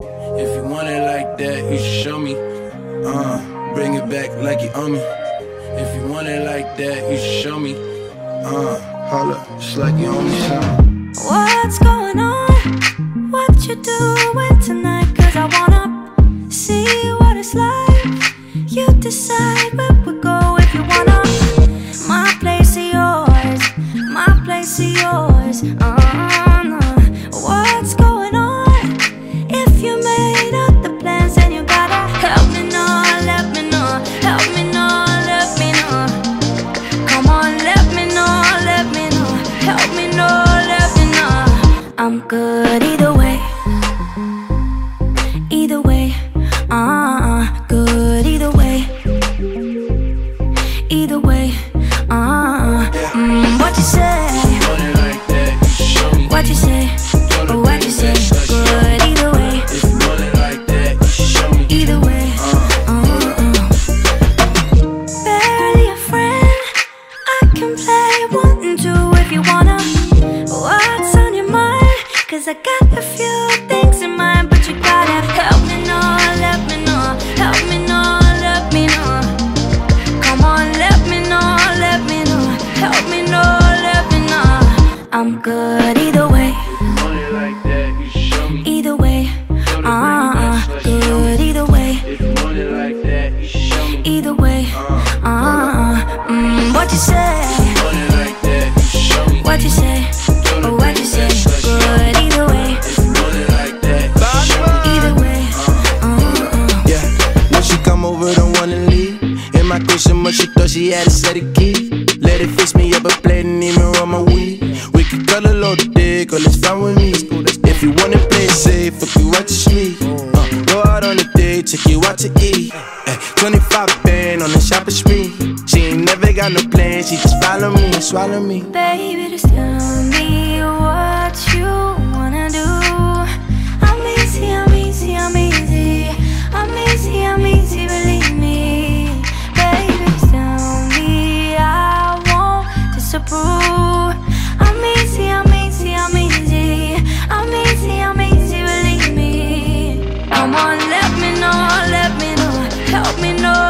If you want it like that, you should show me. Uh, bring it back like you own me. If you want it like that, you should show me. Uh, holla, just like you own me. What's going on? What you doing tonight? Cause I wanna see what it's like. You decide where we go if you wanna. My place is yours, my place is yours. Uh, no. I'm good either way. Either way, uh, good either way. Either way, uh, mm, what you say? I got a few things in mind, but you gotta help me know, let me know, help me know, let me know. Come on, let me know, let me know, help me know, let me know. I'm good either way, either way. Uh, good either way. Either way, uh, mm, what you say? What you say? She thought she had a set of keys. Let it fix me up a plate and even run my weed. We could cut a load dick, or it's fine with me. If you wanna play safe, if you want to sleep. Uh, go out on a date, take you out to eat. Ay, 25 band on the shopping spree. She ain't never got no plans, she just follow me and swallow me. baby, just tell me know,